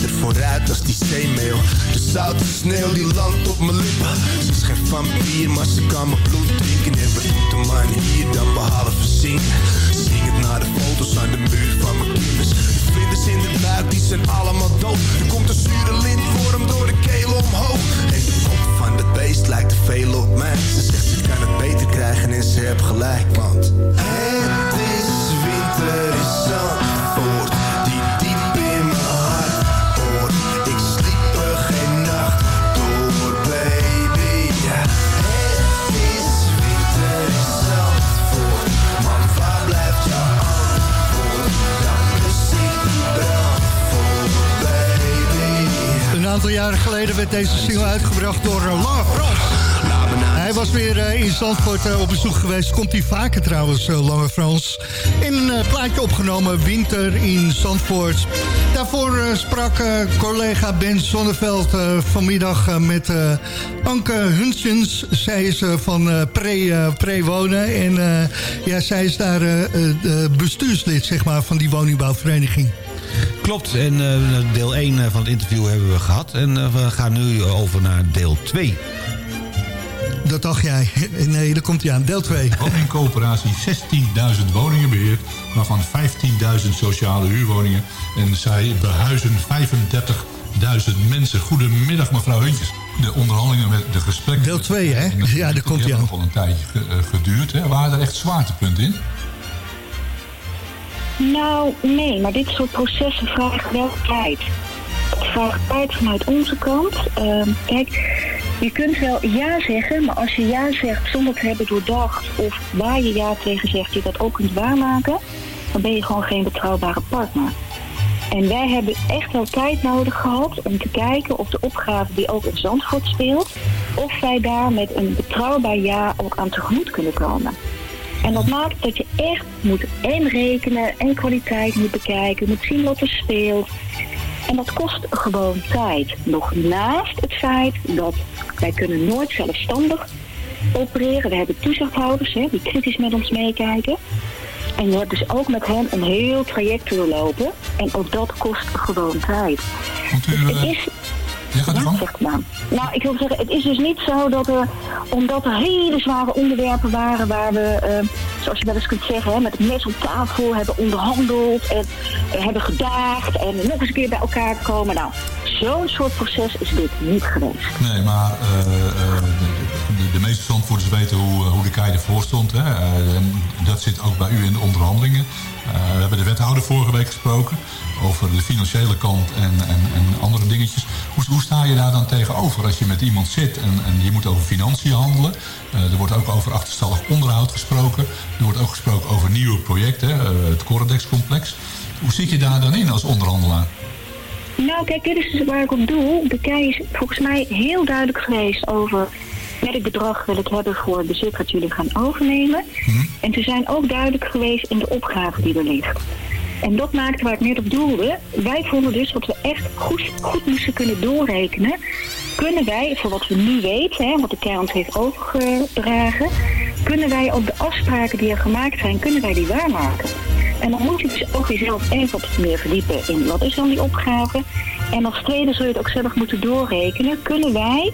[SPEAKER 19] meter vooruit als die zeemeel. De zoute sneeuw die landt op mijn lippen. Ze is geen vampier, maar ze kan mijn bloed drinken. En doet de man hier dan behalve zingen? Zing het naar de foto's aan de muur van mijn kinders. De vlinders in de buik, die zijn allemaal dood. Er komt een zure lintworm door de keel omhoog. En de kop van het beest lijkt te veel op mij. Ze zegt ze kan het beter krijgen en ze heeft gelijk. Want
[SPEAKER 12] geleden werd deze single uitgebracht door eh, Lange Frans. Hij was weer eh, in Zandvoort eh, op bezoek geweest. Komt hij vaker trouwens, Lange Frans. In een plaatje opgenomen, Winter in Zandvoort. Daarvoor sprak collega Ben Zonneveld vanmiddag met Anke Hunsens. Zij is van Pre, Pre Wonen. En ja, zij is daar bestuurslid zeg maar, van die woningbouwvereniging.
[SPEAKER 13] Klopt, en eh, deel 1 van het interview hebben we gehad. En eh, we gaan nu over naar deel 2.
[SPEAKER 12] Dat dacht jij. Nee, daar komt hij aan. Deel 2.
[SPEAKER 17] Woningcoöperatie 16.000 woningen beheert, waarvan 15.000 sociale huurwoningen. En zij behuizen 35.000 mensen. Goedemiddag mevrouw Huntjes. De onderhandelingen met de gesprekken...
[SPEAKER 12] Deel 2, hè? Ja, daar komt
[SPEAKER 17] hij
[SPEAKER 12] aan.
[SPEAKER 17] nog al een tijdje ge- eh, geduurd. Hè? Waren er echt zwaartepunten in?
[SPEAKER 18] Nou, nee, maar dit soort processen vragen wel tijd. Het vraagt tijd vanuit onze kant. Ehm, kijk, je kunt wel ja zeggen, maar als je ja zegt zonder te hebben doordacht... of waar je ja tegen zegt, je dat ook kunt waarmaken... dan ben je gewoon geen betrouwbare partner. En wij hebben echt wel tijd nodig gehad om te kijken of de opgave die ook in Zandvoort speelt... of wij daar met een betrouwbaar ja ook aan tegemoet kunnen komen. En dat maakt dat je echt moet en rekenen en kwaliteit moet bekijken, moet zien wat er speelt. En dat kost gewoon tijd. Nog naast het feit dat wij kunnen nooit zelfstandig opereren. We hebben toezichthouders hè, die kritisch met ons meekijken. En je hebt dus ook met hen een heel traject doorlopen. En ook dat kost gewoon tijd. het is...
[SPEAKER 17] Ja,
[SPEAKER 18] zegt maar. Nou, ik wil zeggen, het is dus niet zo dat er, omdat er hele zware onderwerpen waren waar we, eh, zoals je wel eens kunt zeggen, hè, met het mes op tafel hebben onderhandeld en hebben gedaagd en nog eens een keer bij elkaar komen. Nou, zo'n soort proces is dit niet geweest.
[SPEAKER 17] Nee, maar eh, eh, de, de, meeste Zandvoorters weten hoe, hoe de KEI ervoor stond. Hè? Dat zit ook bij u in de onderhandelingen. Eh, we hebben de wethouder vorige week gesproken over de financiële kant en, en, en andere dingetjes. Hoe, hoe sta je daar dan tegenover als je met iemand zit en, en je moet over financiën handelen? Eh, er wordt ook over achterstallig onderhoud gesproken. Er wordt ook gesproken over nieuwe projecten, eh, het Corredex-complex. Hoe zit je daar dan in als onderhandelaar?
[SPEAKER 18] Nou, kijk, dit is waar ik op doel. De KEI is volgens mij heel duidelijk geweest over welk bedrag wil ik hebben voor het bezit wat jullie gaan overnemen. En ze zijn ook duidelijk geweest in de opgave die er ligt. En dat maakte waar ik net op doelde. Wij vonden dus dat we echt goed, goed moesten kunnen doorrekenen. Kunnen wij, voor wat we nu weten, hè, wat de KEI ons heeft overgedragen, kunnen wij op de afspraken die er gemaakt zijn, kunnen wij die waarmaken. En dan moet je dus ook jezelf even wat meer verdiepen in wat is dan die opgave. En als tweede zul je het ook zelf moeten doorrekenen. Kunnen wij,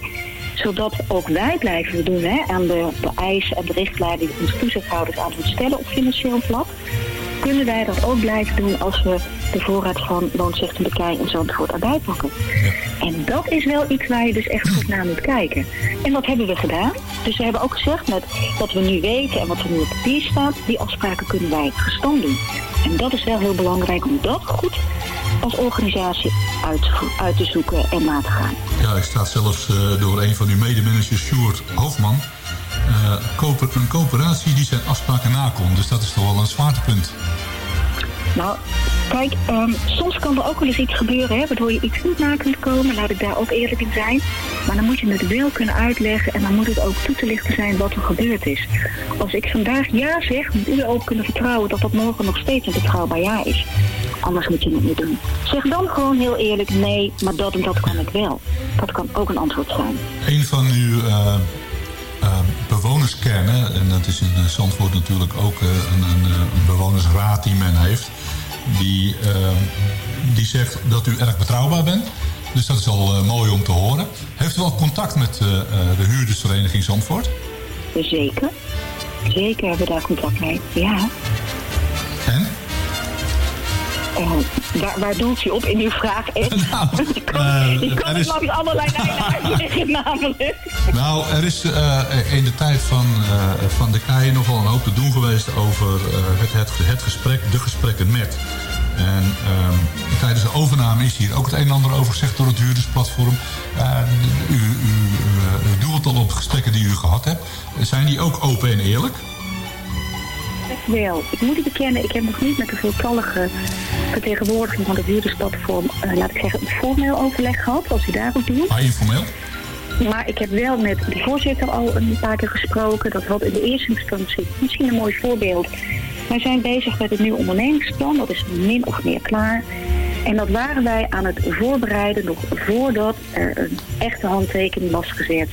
[SPEAKER 18] zodat ook wij blijven doen hè, aan de, de eisen en de richtlijnen die onze toezichthouders aan ons stellen op financieel vlak. Kunnen wij dat ook blijven doen als we de voorraad van woonzichtende kei in Zandvoort erbij pakken? En dat is wel iets waar je dus echt goed naar moet kijken. En dat hebben we gedaan. Dus we hebben ook gezegd met wat we nu weten en wat er nu op papier staat, die afspraken kunnen wij gestand doen. En dat is wel heel belangrijk om dat goed als organisatie uit, uit te zoeken en na te gaan.
[SPEAKER 17] Ja, ik sta zelfs eh, door een van uw medemanagers, Sjoerd Hoofdman. Eh, coöper- een coöperatie die zijn afspraken nakomt. Dus dat is toch wel een zwaartepunt.
[SPEAKER 18] Nou, kijk, ehm, soms kan er ook wel eens iets gebeuren, hè, waardoor je iets niet na kunt komen. Laat ik daar ook eerlijk in zijn. Maar dan moet je het wel kunnen uitleggen en dan moet het ook toe te lichten zijn wat er gebeurd is. Als ik vandaag ja zeg, moet u ook kunnen vertrouwen dat dat morgen nog steeds een betrouwbaar ja is. Anders moet je het niet doen. Zeg dan gewoon heel eerlijk, nee, maar dat en dat kan ik wel. Dat kan ook een antwoord zijn.
[SPEAKER 17] Een van uw eh, eh, bewonerskernen, en dat is in eh, Zandvoort natuurlijk ook eh, een, eh, een bewonersraad die men heeft, die, eh, die zegt dat u erg betrouwbaar bent. Dus dat is al eh, mooi om te horen. Heeft u al contact met eh, eh, de huurdersvereniging Zandvoort?
[SPEAKER 18] Zeker. Zeker hebben we daar contact mee. Ja. Waar, waar doelt u op in uw vraag? Kan,
[SPEAKER 17] eh,
[SPEAKER 18] ik kan
[SPEAKER 17] er
[SPEAKER 18] het
[SPEAKER 17] is-
[SPEAKER 18] langs allerlei lijnen uitleggen namelijk.
[SPEAKER 17] Nou, er is eh, in de tijd van, eh, van de Keijen nogal een hoop te doen geweest over het, het, het gesprek, de gesprekken met. En ehm, tijdens de overname is hier ook het een en ander over gezegd door het huurdersplatform. U, u, u, u doelt al op gesprekken die u gehad hebt. Zijn die ook open en eerlijk?
[SPEAKER 18] Wel, ik moet u bekennen, ik heb nog niet met de veeltallige vertegenwoordiging van het huurdersplatform, eh, laat ik zeggen, een formeel overleg gehad, als u daarop doet.
[SPEAKER 17] Maar informeel?
[SPEAKER 18] Maar ik heb wel met de voorzitter al een paar keer gesproken. Dat had in de eerste instantie misschien een mooi voorbeeld. Wij zijn bezig met het nieuwe ondernemingsplan. Dat is min of meer klaar. En dat waren wij aan het voorbereiden nog voordat er een echte handtekening was gezet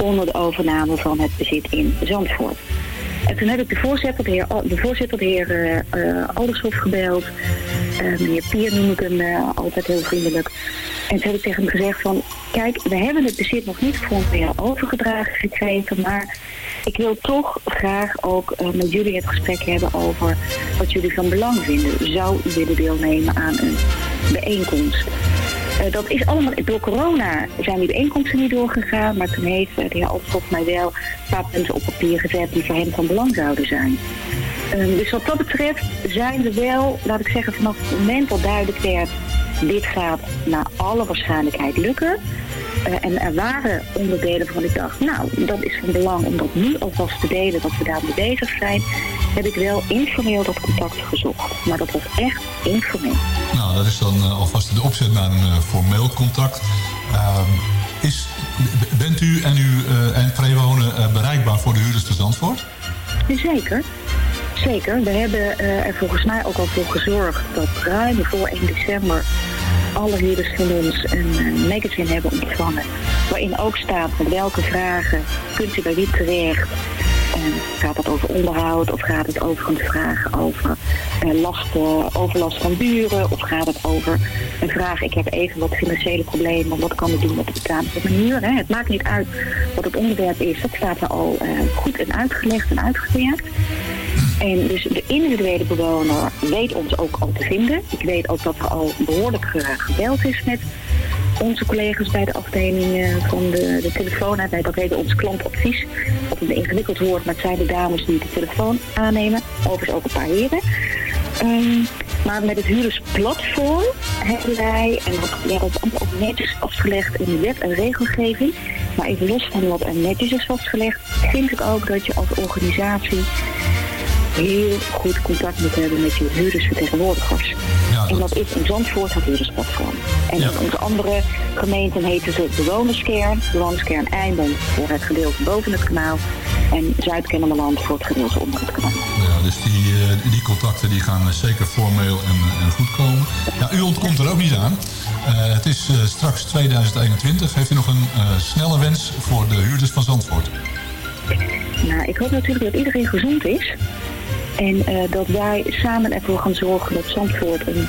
[SPEAKER 18] onder de overname van het bezit in Zandvoort. En toen heb ik de voorzitter, de heer, de, voorzitter, de heer eh, eh, Aldershoff, gebeld. Eh, meneer Pier noem ik hem altijd heel vriendelijk. En toen heb ik tegen hem gezegd van... Kijk, we hebben het bezit nog niet formeel overgedragen gekregen... maar ik wil toch graag ook met jullie het gesprek hebben over wat jullie van belang vinden. Zou u willen deelnemen aan een bijeenkomst? Eh, dat is allemaal, door corona zijn die bijeenkomsten niet doorgegaan, maar toen heeft eh, de heer mij wel een paar punten op papier gezet die voor hem van belang zouden zijn. Ehm, dus wat dat betreft zijn we wel, laat ik zeggen, vanaf het moment dat duidelijk werd, dit gaat naar alle waarschijnlijkheid lukken. Eh, en er waren onderdelen waarvan ik dacht, nou, dat is van belang om dat nu alvast te delen, dat we daarmee bezig zijn. Heb ik wel informeel dat contact gezocht. Maar dat was echt informeel.
[SPEAKER 17] Nou, dat is dan eh, alvast de opzet naar een eh, formeel contact. Ehm, is, bent u en, u, eh, en Prewonen bereikbaar voor de huurders te Zandvoort?
[SPEAKER 18] Zeker. Zeker. We hebben er volgens mij ook al voor gezorgd dat ruim voor 1 december alle ons een magazine hebben ontvangen. Waarin ook staat met welke vragen kunt u bij wie terecht. Gaat het over onderhoud of gaat het over een vraag over eh, lasten, overlast van buren? Of gaat het over een vraag, ik heb even wat financiële problemen, wat kan ik doen met de mijn huur? Hè? Het maakt niet uit wat het onderwerp is, dat staat er al eh, goed en uitgelegd en uitgewerkt. En dus de individuele bewoner weet ons ook al te vinden. Ik weet ook dat er al behoorlijk eh, gebeld is met onze collega's bij de afdeling eh, van de, de telefoon. En wij dat weten ons klantadvies. Wat een ingewikkeld woord, maar het zijn de dames die de telefoon aannemen. Overigens ook een paar heren. Ehm, maar met het huurdersplatform hebben wij, en dat, ja, dat is ook netjes vastgelegd in de wet en regelgeving. Maar even los van wat er netjes is vastgelegd, vind ik ook dat je als organisatie heel goed contact moet hebben met je huurdersvertegenwoordigers. En dat is in Zandvoort het huurdersplatform. En in onze andere gemeenten heten ze bewonerskern, bewonerskern Eimond voor het gedeelte boven het kanaal en Zuid-Kennemerland voor het gedeelte onder het kanaal.
[SPEAKER 17] Ja, dus die, eh, die contacten die gaan eh, zeker formeel en, en goed komen. Ja, u ontkomt er ook niet aan. Eh, het is eh, straks 2021. Heeft u nog een eh, snelle wens voor de huurders van Zandvoort?
[SPEAKER 18] Nou, ik hoop natuurlijk dat iedereen gezond is. En eh, dat wij samen ervoor gaan zorgen dat Zandvoort een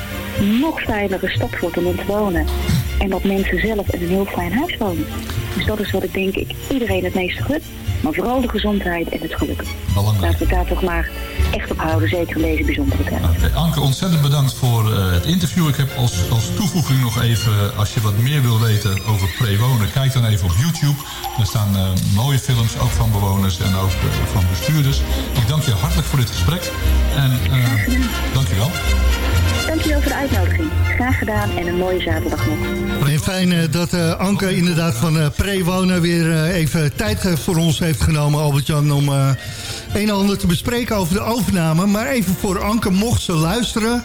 [SPEAKER 18] nog fijnere stad wordt om te wonen. En dat mensen zelf in een heel fijn huis wonen. Dus dat is wat ik denk ik iedereen het meeste gun. Maar vooral de gezondheid en het geluk. Laten we daar toch maar echt op houden, zeker in deze bijzondere tijd.
[SPEAKER 17] Anke, ontzettend bedankt voor eh, het interview. Ik heb als, als toevoeging nog even, als je wat meer wil weten over prewonen, kijk dan even op YouTube. Er staan eh, mooie films, ook van bewoners en ook eh, van bestuurders. Ik dank je hartelijk voor dit gesprek en dank je wel.
[SPEAKER 18] Dankjewel voor de uitnodiging. Graag gedaan en een mooie zaterdag nog.
[SPEAKER 12] Fijn eh, dat eh, Anke inderdaad van eh, Prewonen weer even tijd voor ons heeft genomen, Albert-Jan, om een en ander te bespreken over de overname. Maar even voor Anke, mocht ze luisteren,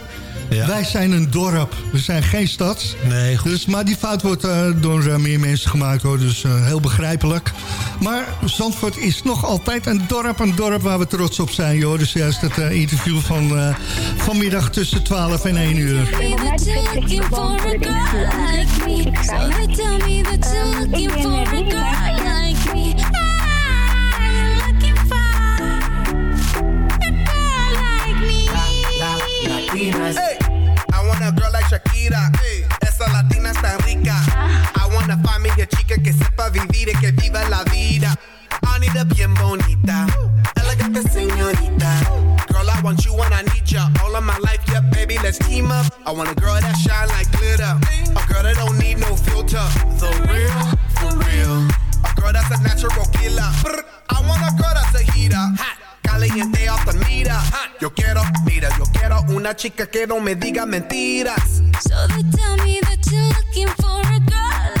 [SPEAKER 12] wij zijn een dorp. We zijn geen stad.
[SPEAKER 13] Nee, goed.
[SPEAKER 12] Dus, maar die fout wordt eh, door eh, meer mensen gemaakt, hoor, dus eh, heel begrijpelijk. Maar Zandvoort is nog altijd een dorp, een dorp waar we trots op zijn, joh. Dus juist het interview van eh, vanmiddag tussen 12 en 1 uur.
[SPEAKER 18] Wat
[SPEAKER 20] wanna find me a chica que sepa vivir y que viva la vida. I need a bien bonita, elegante señorita. Girl, I want you and I need ya all of my life. Yeah, baby, let's team up. I want a girl that shine like glitter, a girl that don't need no filter. The real, for real. A girl that's a natural killer. I want a girl that's a heater. Hot. Caliente off the meter. Yo quiero, mira, yo quiero una chica que no me diga mentiras.
[SPEAKER 11] So they tell me that you're looking for a girl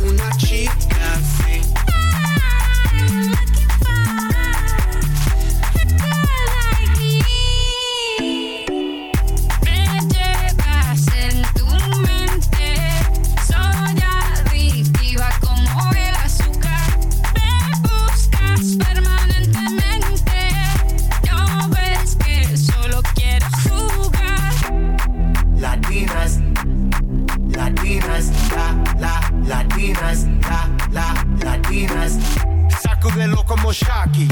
[SPEAKER 20] Shocky.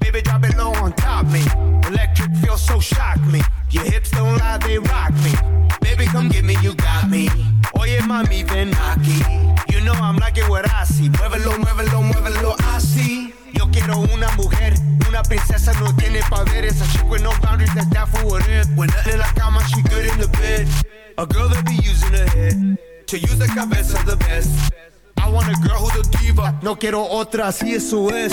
[SPEAKER 20] Baby, drop it low on top me. Electric feels so shock me. Your hips don't lie, they rock me. Baby, come get me, you got me. Oye, mami, ven aquí. You know I'm liking what I see. Muévelo, muévelo, muévelo así. Yo quiero una mujer, una princesa no tiene poderes. A chick with no boundaries, that's down for what it. When nothing in la cama, she good in the bed. A girl that be using her head to use the cabeza the best. I want a girl who's a diva. No quiero otra, así eso es.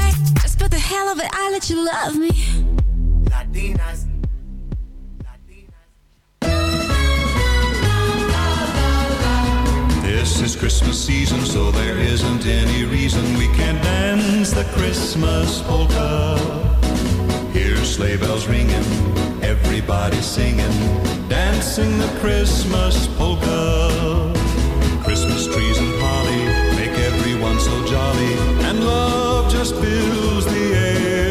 [SPEAKER 11] for the hell of it, I let you love me.
[SPEAKER 20] Latinas.
[SPEAKER 21] This is Christmas season, so there isn't any reason we can't dance the Christmas polka. Hear sleigh bells ringing, everybody singing, dancing the Christmas polka. Christmas trees and holly make everyone so jolly, and love just fills the air.